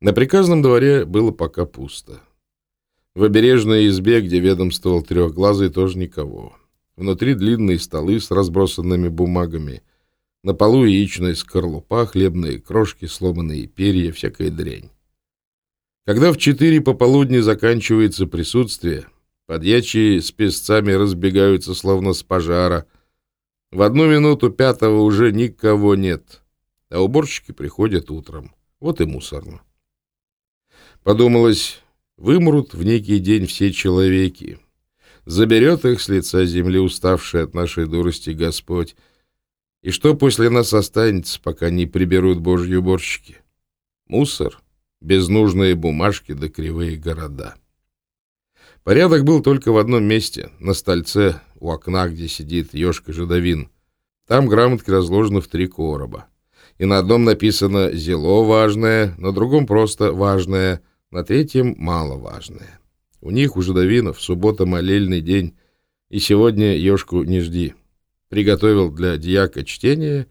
На приказном дворе было пока пусто. В обережной избе, где ведомствовал трехглазый, тоже никого. Внутри длинные столы с разбросанными бумагами. На полу яичная скорлупа, хлебные крошки, сломанные перья, всякая дрянь. Когда в четыре пополудни заканчивается присутствие, подьячие с песцами разбегаются словно с пожара. В одну минуту пятого уже никого нет, а уборщики приходят утром. Вот и мусорно. Подумалось, вымрут в некий день все человеки. Заберет их с лица земли, уставший от нашей дурости Господь. И что после нас останется, пока не приберут божьи уборщики? Мусор — безнужные бумажки да кривые города. Порядок был только в одном месте, на стольце у окна, где сидит ежка жидовин. Там грамотки разложены в три короба. И на одном написано «зело важное», на другом просто «важное», на третьем «маловажное». У них, у жидовинов, суббота молельный день, и сегодня ежку не жди. Приготовил для дьяка чтение,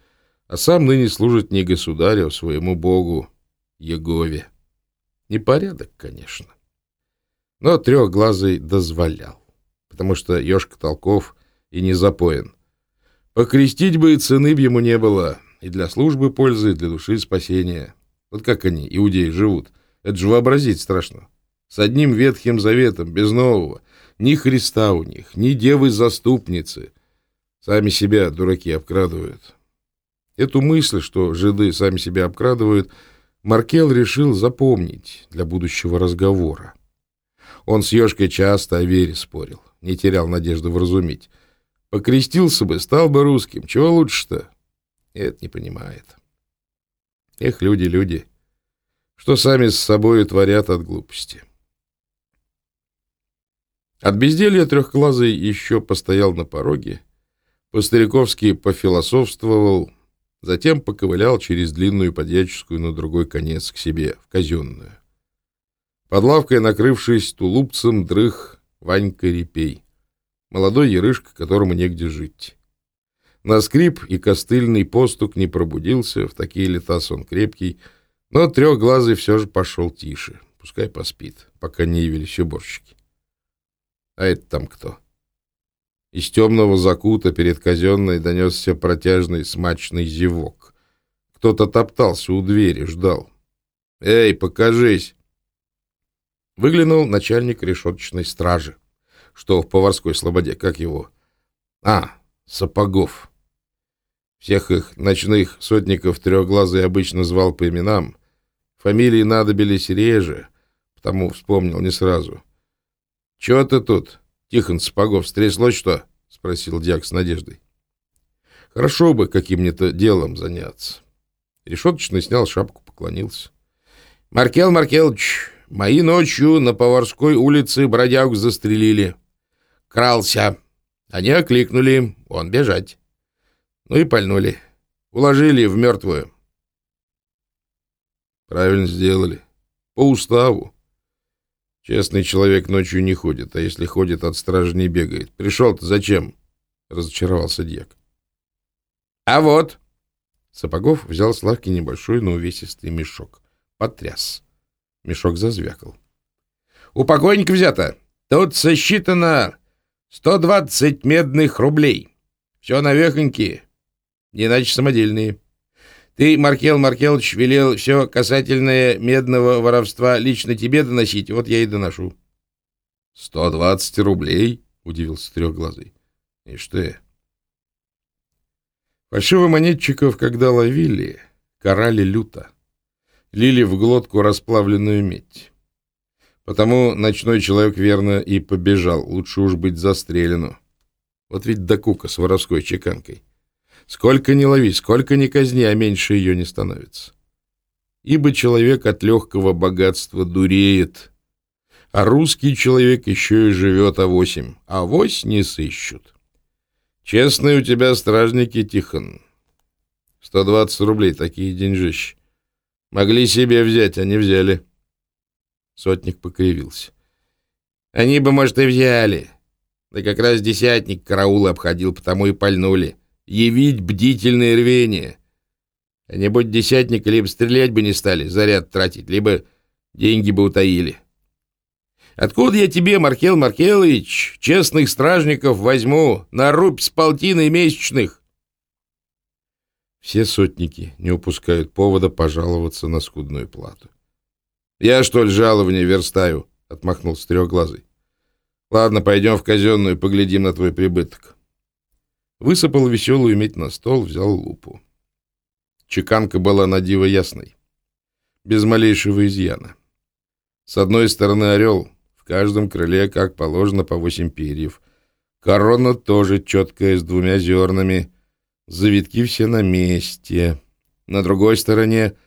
а сам ныне служит не государю, а своему богу, Егове. Непорядок, конечно. Но трехглазый дозволял, потому что ежка толков и не запоен. Покрестить бы и цены б ему не было, и для службы пользы, и для души спасения. Вот как они, иудеи, живут. Это же вообразить страшно. С одним Ветхим Заветом, без нового. Ни Христа у них, ни девы-заступницы. Сами себя дураки обкрадывают. Эту мысль, что жиды сами себя обкрадывают — Маркел решил запомнить для будущего разговора. Он с Ёшкой часто о вере спорил, не терял надежды вразумить. Покрестился бы, стал бы русским. Чего лучше-то? Это не понимает. Эх, люди, люди, что сами с собой творят от глупости. От безделья трехглазый еще постоял на пороге, по-стариковски пофилософствовал, Затем поковылял через длинную подьяческую на другой конец к себе, в казенную. Под лавкой, накрывшись тулупцем, дрых Ванька Репей, молодой ерышка, которому негде жить. На скрип и костыльный постук не пробудился, в такие лета сон крепкий, но трехглазый все же пошел тише, пускай поспит, пока не явились уборщики. А это там кто? — из темного закута перед казенной донесся протяжный смачный зевок. Кто-то топтался у двери, ждал. «Эй, покажись!» Выглянул начальник решеточной стражи, что в поварской слободе, как его? А, Сапогов. Всех их ночных сотников трехглазый обычно звал по именам. Фамилии надобились реже, потому вспомнил не сразу. — Чего ты тут? Тихон Сапогов, стряслось что? — спросил дьяк с надеждой. — Хорошо бы каким-то делом заняться. Решеточный снял шапку, поклонился. — Маркел Маркелович, мои ночью на Поварской улице бродягу застрелили. Крался. Они окликнули, он бежать. Ну и пальнули. Уложили в мертвую. — Правильно сделали. По уставу. Честный человек ночью не ходит, а если ходит, от стражи не бегает. Пришел-то зачем? Разочаровался дьяк. А вот. Сапогов взял с лавки небольшой, но увесистый мешок. Потряс. Мешок зазвякал. У покойника взято. Тут сосчитано 120 медных рублей. Все навехонькие, иначе самодельные. Ты, Маркел Маркелович, велел все касательное медного воровства лично тебе доносить, вот я и доношу. — Сто двадцать рублей? — удивился трехглазый. — Ишь ты. Фальшивомонетчиков, когда ловили, карали люто. Лили в глотку расплавленную медь. Потому ночной человек верно и побежал, лучше уж быть застрелену. Вот ведь докука с воровской чеканкой. Сколько ни лови, сколько ни казни, а меньше ее не становится. Ибо человек от легкого богатства дуреет, а русский человек еще и живет а восемь, а вось не сыщут. Честные у тебя стражники, Тихон. Сто двадцать рублей, такие деньжищи. Могли себе взять, а не взяли. Сотник покривился. Они бы, может, и взяли. Да как раз десятник караулы обходил, потому и пальнули явить бдительное рвение. А не будь десятника, либо стрелять бы не стали, заряд тратить, либо деньги бы утаили. Откуда я тебе, Маркел Маркелович, честных стражников возьму на рубь с полтиной месячных? Все сотники не упускают повода пожаловаться на скудную плату. «Я, что ли, жалование верстаю?» — отмахнулся трехглазый. «Ладно, пойдем в казенную, поглядим на твой прибыток». Высыпал веселую медь на стол, взял лупу. Чеканка была на диво ясной, без малейшего изъяна. С одной стороны орел, в каждом крыле, как положено, по восемь перьев. Корона тоже четкая, с двумя зернами. Завитки все на месте. На другой стороне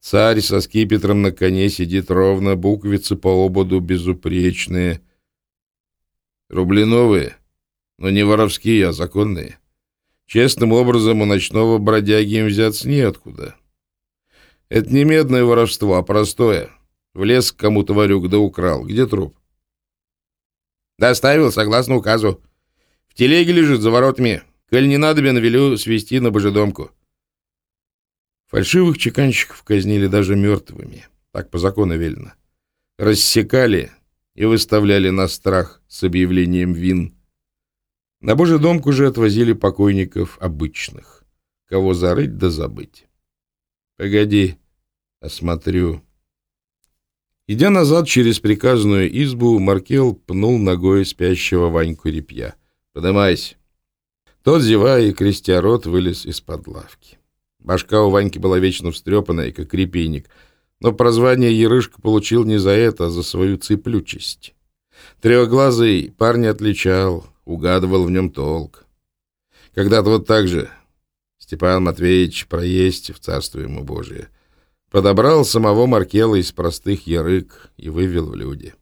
царь со скипетром на коне сидит ровно, буквицы по ободу безупречные. Рубли новые, но не воровские, а законные. Честным образом у ночного бродяги им взяться неоткуда. Это не медное воровство, а простое. Влез к кому-то варюк да украл. Где труп? Доставил, согласно указу. В телеге лежит за воротами. Коль не надобен, велю свести на божедомку. Фальшивых чеканщиков казнили даже мертвыми. Так по закону велено. Рассекали и выставляли на страх с объявлением вин. На Божий дом уже отвозили покойников обычных. Кого зарыть да забыть. Погоди, осмотрю. Идя назад через приказную избу, Маркел пнул ногой спящего Ваньку Репья. «Подымайся!» Тот, зевая и крестя рот, вылез из-под лавки. Башка у Ваньки была вечно встрепанная, как репейник, но прозвание Ярышка получил не за это, а за свою цеплючесть. Трехглазый парень отличал, угадывал в нем толк. Когда-то вот так же Степан Матвеевич проесть в царство ему Божие подобрал самого Маркела из простых ярык и вывел в люди.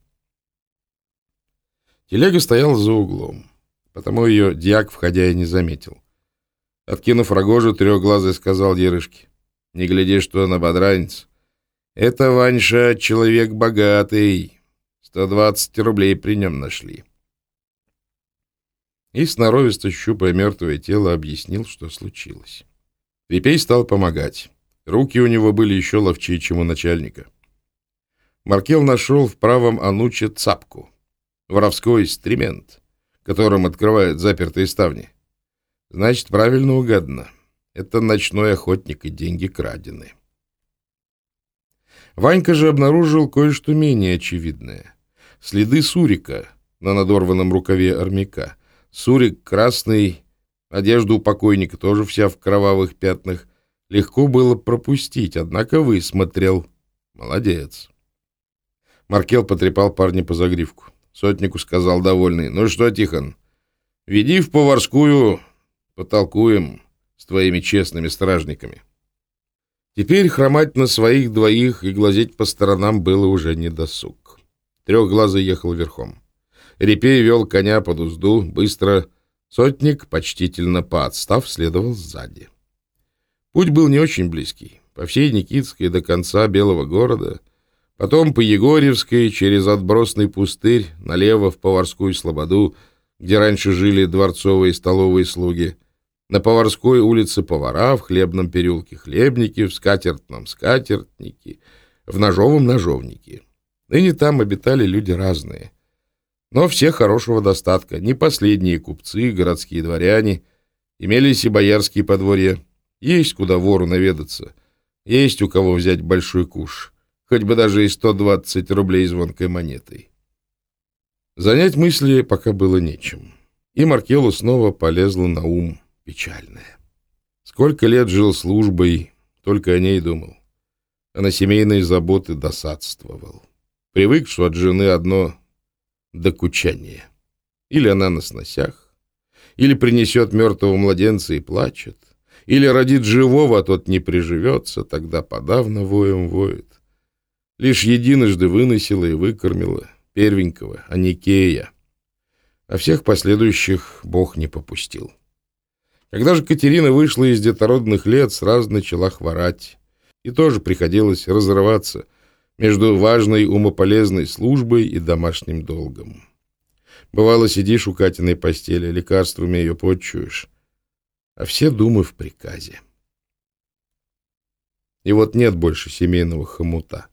Телега стояла за углом, потому ее дьяк, входя, и не заметил. Откинув рогожу, трехглазый сказал Ярышке, «Не гляди, что на бодранец. Это, Ваньша, человек богатый. Сто двадцать рублей при нем нашли и, сноровисто щупая мертвое тело, объяснил, что случилось. Репей стал помогать. Руки у него были еще ловчее, чем у начальника. Маркел нашел в правом ануче цапку, воровской стремент, которым открывают запертые ставни. Значит, правильно угадано. Это ночной охотник, и деньги крадены. Ванька же обнаружил кое-что менее очевидное. Следы сурика на надорванном рукаве армяка — Сурик красный, одежда у покойника тоже вся в кровавых пятнах. Легко было пропустить, однако высмотрел. Молодец. Маркел потрепал парня по загривку. Сотнику сказал довольный. «Ну что, Тихон, веди в поварскую, потолкуем с твоими честными стражниками». Теперь хромать на своих двоих и глазеть по сторонам было уже не досуг. Трехглазый ехал верхом. Репей вел коня под узду, быстро. Сотник, почтительно поотстав, следовал сзади. Путь был не очень близкий. По всей Никитской до конца Белого города, потом по Егорьевской, через отбросный пустырь, налево в Поварскую слободу, где раньше жили дворцовые и столовые слуги, на Поварской улице повара, в хлебном переулке хлебники, в скатертном скатертники, в ножовом ножовнике. Ныне там обитали люди разные — но все хорошего достатка, не последние купцы, городские дворяне, имелись и боярские подворья. Есть куда вору наведаться, есть у кого взять большой куш, хоть бы даже и 120 рублей звонкой монетой. Занять мысли пока было нечем. И Маркелу снова полезла на ум печальная. Сколько лет жил службой, только о ней думал. А на семейные заботы досадствовал. Привык, что от жены одно докучание. Или она на сносях, или принесет мертвого младенца и плачет, или родит живого, а тот не приживется, тогда подавно воем воет. Лишь единожды выносила и выкормила первенького, а Никея. А всех последующих Бог не попустил. Когда же Катерина вышла из детородных лет, сразу начала хворать. И тоже приходилось разрываться — между важной умополезной службой и домашним долгом. Бывало, сидишь у Катиной постели, лекарствами ее подчуешь, а все думы в приказе. И вот нет больше семейного хомута.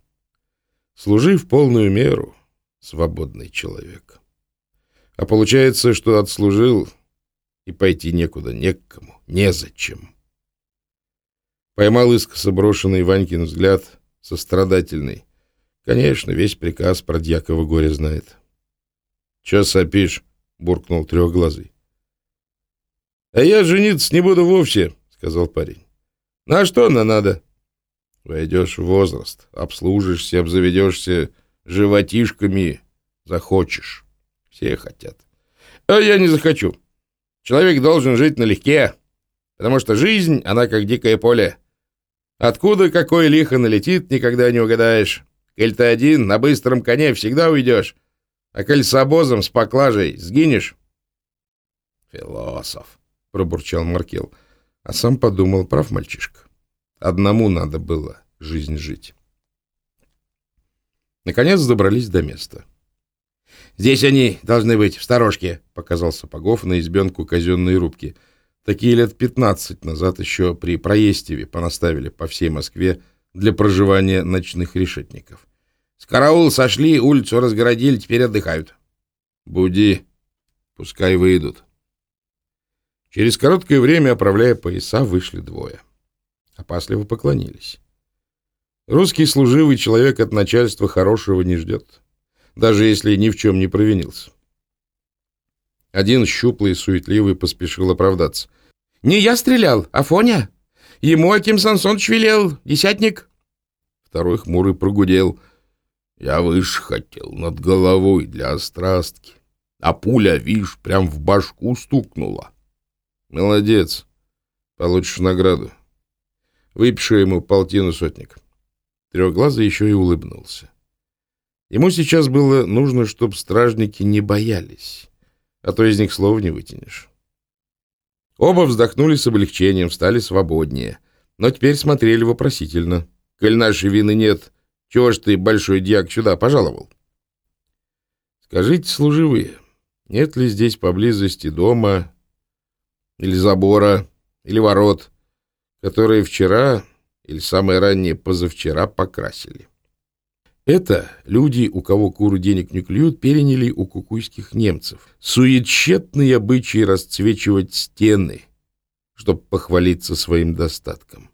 Служи в полную меру, свободный человек. А получается, что отслужил, и пойти некуда, не к кому, незачем. Поймал искоса брошенный Ванькин взгляд, сострадательный. Конечно, весь приказ про дьякова горе знает. — Че сопишь? — буркнул трехглазый. — А я жениться не буду вовсе, — сказал парень. — На что она надо? — Войдешь в возраст, обслужишься, обзаведешься животишками, захочешь. Все хотят. А я не захочу. Человек должен жить налегке, потому что жизнь, она как дикое поле. Откуда какой лихо налетит, никогда не угадаешь. Коль ты один, на быстром коне всегда уйдешь. А коль с обозом, с поклажей, сгинешь. Философ, пробурчал Маркел, а сам подумал, прав мальчишка. Одному надо было жизнь жить. Наконец добрались до места. «Здесь они должны быть, в сторожке», — показал Сапогов на избенку казенной рубки — Такие лет 15 назад еще при Проестеве понаставили по всей Москве для проживания ночных решетников. С караул сошли, улицу разгородили, теперь отдыхают. Буди, пускай выйдут. Через короткое время, оправляя пояса, вышли двое. Опасливо поклонились. Русский служивый человек от начальства хорошего не ждет, даже если ни в чем не провинился. Один щуплый и суетливый поспешил оправдаться. «Не я стрелял, а Фоня. Ему Аким Сансонович велел, десятник». Второй хмурый прогудел. «Я выше хотел, над головой для острастки. А пуля, видишь, прям в башку стукнула». «Молодец. Получишь награду. Выпишу ему полтину сотник». Трехглазый еще и улыбнулся. Ему сейчас было нужно, чтобы стражники не боялись, а то из них слов не вытянешь. Оба вздохнули с облегчением, стали свободнее, но теперь смотрели вопросительно. «Коль нашей вины нет, чего ж ты, большой дьяк, сюда пожаловал?» «Скажите, служивые, нет ли здесь поблизости дома или забора, или ворот, которые вчера или самое раннее позавчера покрасили?» Это люди, у кого куры денег не клюют, переняли у кукуйских немцев. Суетщетные обычаи расцвечивать стены, чтобы похвалиться своим достатком.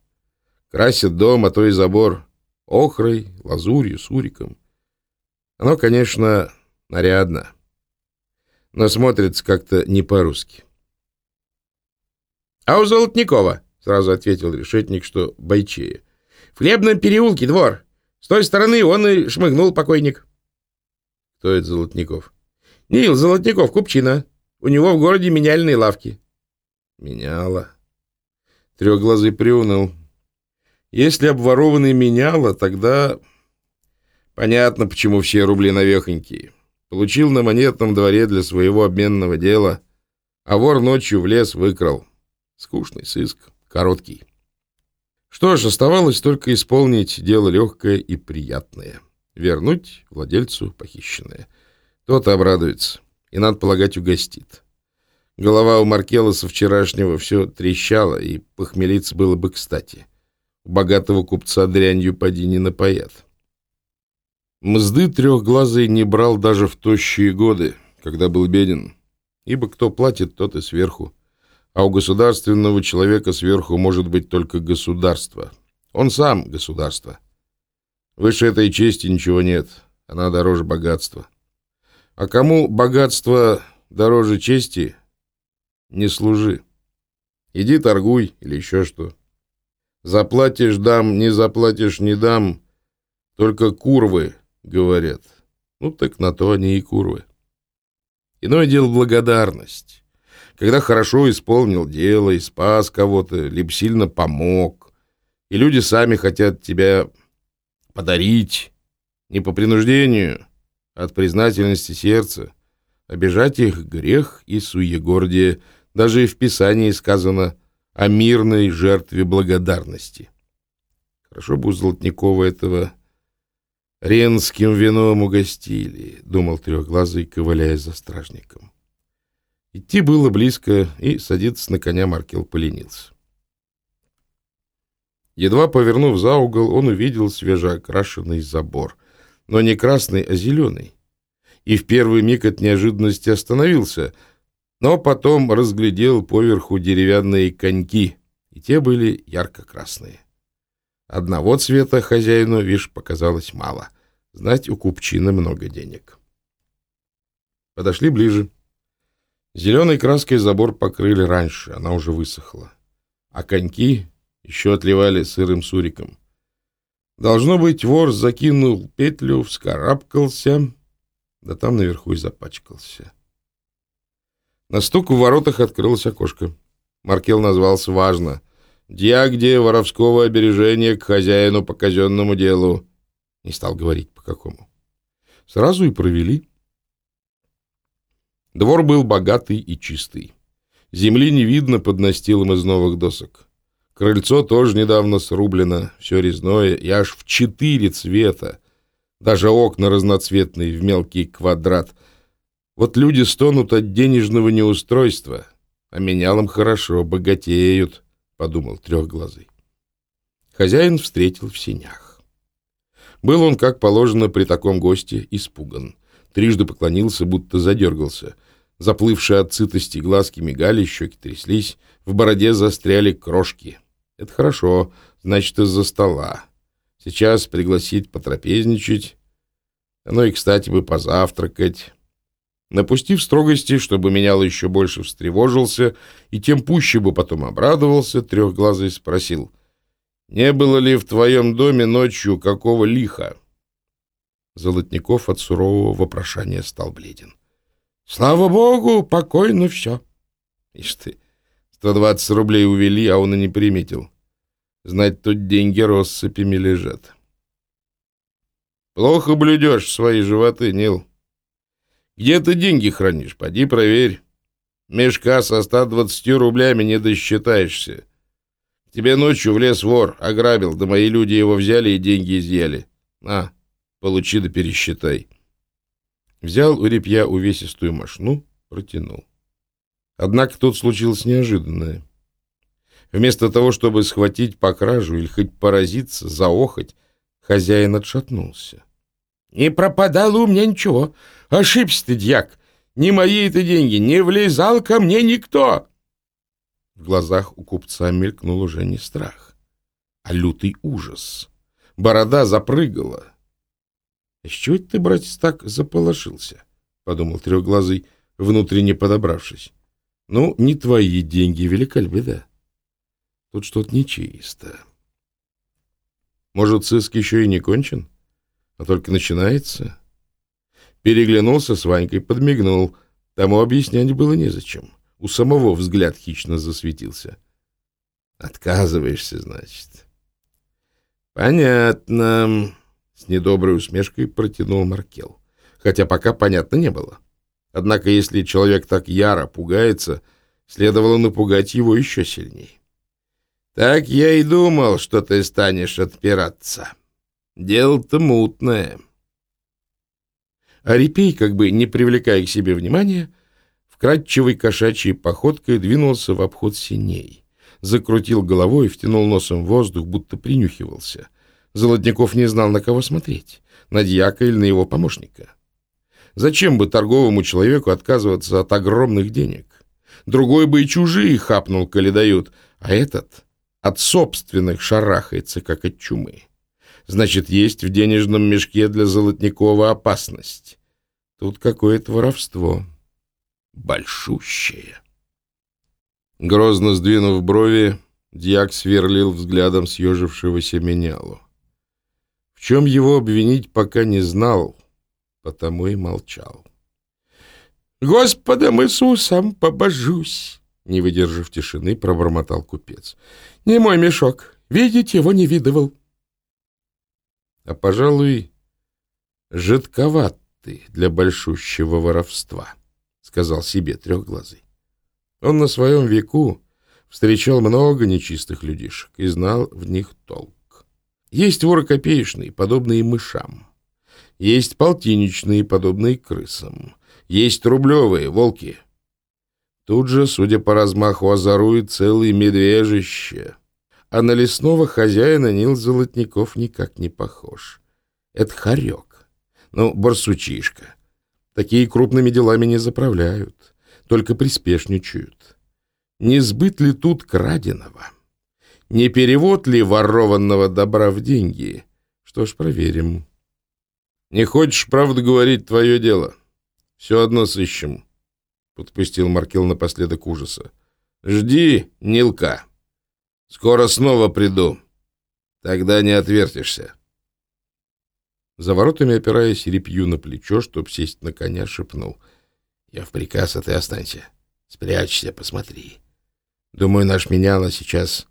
Красят дом, а то и забор охрой, лазурью, суриком. Оно, конечно, нарядно, но смотрится как-то не по-русски. — А у Золотникова, — сразу ответил решетник, что бойчея. — В хлебном переулке двор. — с той стороны он и шмыгнул покойник. Кто это Золотников? Нил Золотников, купчина. У него в городе меняльные лавки. Меняла. Трехглазый приуныл. Если обворованный меняла, тогда понятно, почему все рубли навехонькие. Получил на монетном дворе для своего обменного дела, а вор ночью в лес выкрал. Скучный сыск, короткий. Что ж, оставалось только исполнить дело легкое и приятное. Вернуть владельцу похищенное. Тот обрадуется и, надо полагать, угостит. Голова у Маркела со вчерашнего все трещала, и похмелиться было бы кстати. Богатого купца дрянью поди не напоят. Мзды трехглазый не брал даже в тощие годы, когда был беден, ибо кто платит, тот и сверху а у государственного человека сверху может быть только государство. Он сам государство. Выше этой чести ничего нет, она дороже богатства. А кому богатство дороже чести, не служи. Иди торгуй или еще что. Заплатишь дам, не заплатишь не дам, только курвы, говорят. Ну так на то они и курвы. Иное дело благодарность когда хорошо исполнил дело и спас кого-то, либо сильно помог, и люди сами хотят тебя подарить, не по принуждению, а от признательности сердца. Обижать их грех и суегордие, даже и в Писании сказано о мирной жертве благодарности. Хорошо бы у Золотникова этого ренским вином угостили, думал трехглазый, ковыляя за стражником. Идти было близко, и садиться на коня Маркел поленился. Едва повернув за угол, он увидел свежеокрашенный забор. но не красный, а зеленый. И в первый миг от неожиданности остановился, но потом разглядел поверху деревянные коньки, и те были ярко-красные. Одного цвета хозяину, вишь, показалось мало. Знать у купчины много денег. Подошли ближе. Зеленой краской забор покрыли раньше, она уже высохла. А коньки еще отливали сырым суриком. Должно быть, вор закинул петлю, вскарабкался, да там наверху и запачкался. На стук в воротах открылось окошко. Маркел назвался важно. «Диагде воровского обережения к хозяину по казенному делу». Не стал говорить, по какому. Сразу и провели. Двор был богатый и чистый. Земли не видно под настилом из новых досок. Крыльцо тоже недавно срублено, все резное, и аж в четыре цвета. Даже окна разноцветные, в мелкий квадрат. Вот люди стонут от денежного неустройства, а менялом хорошо, богатеют, — подумал трехглазый. Хозяин встретил в синях. Был он, как положено, при таком госте, испуган. Трижды поклонился, будто задергался. Заплывшие от сытости глазки мигали, щеки тряслись, в бороде застряли крошки — это хорошо, значит, из-за стола. Сейчас пригласить потрапезничать. Оно и, кстати, бы позавтракать. Напустив строгости, чтобы менял еще больше встревожился, и тем пуще бы потом обрадовался, трехглазый спросил, «Не было ли в твоем доме ночью какого лиха?» Золотников от сурового вопрошания стал бледен. «Слава богу, покойно все!» Ишь ты, сто двадцать рублей увели, а он и не приметил. Знать, тут деньги россыпями лежат. Плохо блюдешь свои животы, Нил. Где ты деньги хранишь? Поди проверь. Мешка со 120 рублями не досчитаешься. Тебе ночью в лес вор, ограбил, да мои люди его взяли и деньги изъяли. На, получи да пересчитай. Взял у репья увесистую мошну, протянул. Однако тут случилось неожиданное. Вместо того, чтобы схватить по кражу или хоть поразиться, заохать, хозяин отшатнулся. — Не пропадало у меня ничего. Ошибся ты, дьяк. Не мои это деньги, не влезал ко мне никто. В глазах у купца мелькнул уже не страх, а лютый ужас. Борода запрыгала. — С чего ты, братец, так заполошился? — подумал трехглазый, внутренне подобравшись. — Ну, не твои деньги, велика ли беда? Тут что-то нечисто. Может, сыск еще и не кончен, а только начинается? Переглянулся с Ванькой, подмигнул. Тому объяснять было незачем. У самого взгляд хищно засветился. Отказываешься, значит. Понятно. С недоброй усмешкой протянул Маркел. Хотя пока понятно не было. Однако, если человек так яро пугается, следовало напугать его еще сильнее. Так я и думал, что ты станешь отпираться. Дело-то мутное. Арипей, как бы не привлекая к себе внимания, вкрадчивой кошачьей походкой двинулся в обход синей. Закрутил головой, втянул носом воздух, будто принюхивался. Золотников не знал, на кого смотреть, на дьяка или на его помощника. Зачем бы торговому человеку отказываться от огромных денег? Другой бы и чужие хапнул, коли дают, а этот от собственных шарахается, как от чумы. Значит, есть в денежном мешке для Золотникова опасность. Тут какое-то воровство. Большущее. Грозно сдвинув брови, дьяк сверлил взглядом съежившегося менялу. Чем его обвинить, пока не знал, потому и молчал. «Господом Иисусом побожусь!» Не выдержав тишины, пробормотал купец. — Не мой мешок. Видеть его не видывал. — А, пожалуй, жидковат ты для большущего воровства, — сказал себе трехглазый. Он на своем веку встречал много нечистых людишек и знал в них толк. Есть воры копеечные, подобные мышам. Есть полтинничные, подобные крысам. Есть рублевые, волки — Тут же, судя по размаху, озорует целый медвежище. А на лесного хозяина Нил Золотников никак не похож. Это хорек, Ну, барсучишка. Такие крупными делами не заправляют, только приспешничают. Не сбыт ли тут краденого? Не перевод ли ворованного добра в деньги? Что ж, проверим. Не хочешь правду говорить твое дело? Все одно сыщем, — подпустил Маркел напоследок ужаса. Жди, Нилка. Скоро снова приду. Тогда не отвертишься. За воротами, опираясь репью на плечо, чтоб сесть на коня, шепнул. Я в приказ, а ты останься. Спрячься, посмотри. Думаю, наш меняла сейчас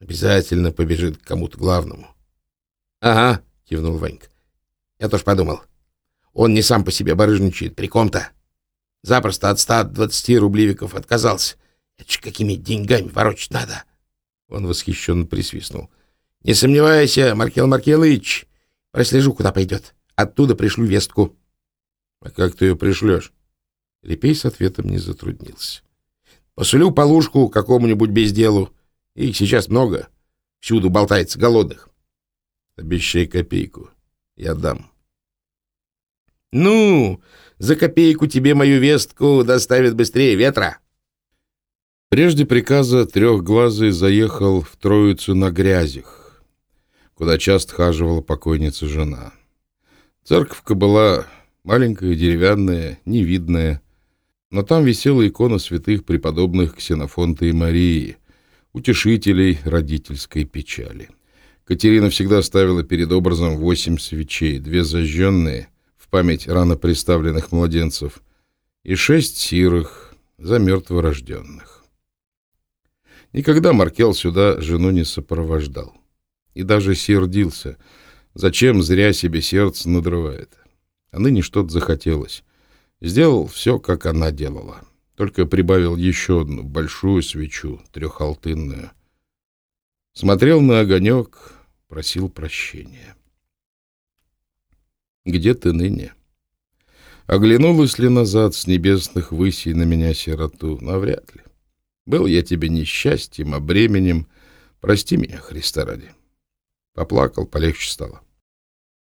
обязательно побежит к кому-то главному. — Ага, — кивнул Ванька. — Я тоже подумал. Он не сам по себе барыжничает, при ком-то. Запросто от ста двадцати рубливиков отказался. Это ж какими деньгами ворочать надо. Он восхищенно присвистнул. — Не сомневайся, Маркел Маркелыч, прослежу, куда пойдет. Оттуда пришлю вестку. — А как ты ее пришлешь? Репей с ответом не затруднился. — Посулю полушку какому-нибудь безделу. Их сейчас много. Всюду болтается голодных. — Обещай копейку. Я дам. — Ну, за копейку тебе мою вестку доставят быстрее ветра. — Прежде приказа трехглазый заехал в Троицу на грязях, куда часто хаживала покойница жена. Церковка была маленькая, деревянная, невидная, но там висела икона святых преподобных Ксенофонта и Марии, утешителей родительской печали. Катерина всегда ставила перед образом восемь свечей, две зажженные в память рано представленных младенцев и шесть сирых за мертворожденных. Никогда Маркел сюда жену не сопровождал. И даже сердился. Зачем зря себе сердце надрывает? А ныне что-то захотелось. Сделал все, как она делала. Только прибавил еще одну большую свечу, трехалтынную. Смотрел на огонек, просил прощения. «Где ты ныне?» Оглянулась ли назад с небесных высей на меня сироту? Навряд ли. Был я тебе несчастьем, а бременем. Прости меня, Христа ради. Поплакал, полегче стало.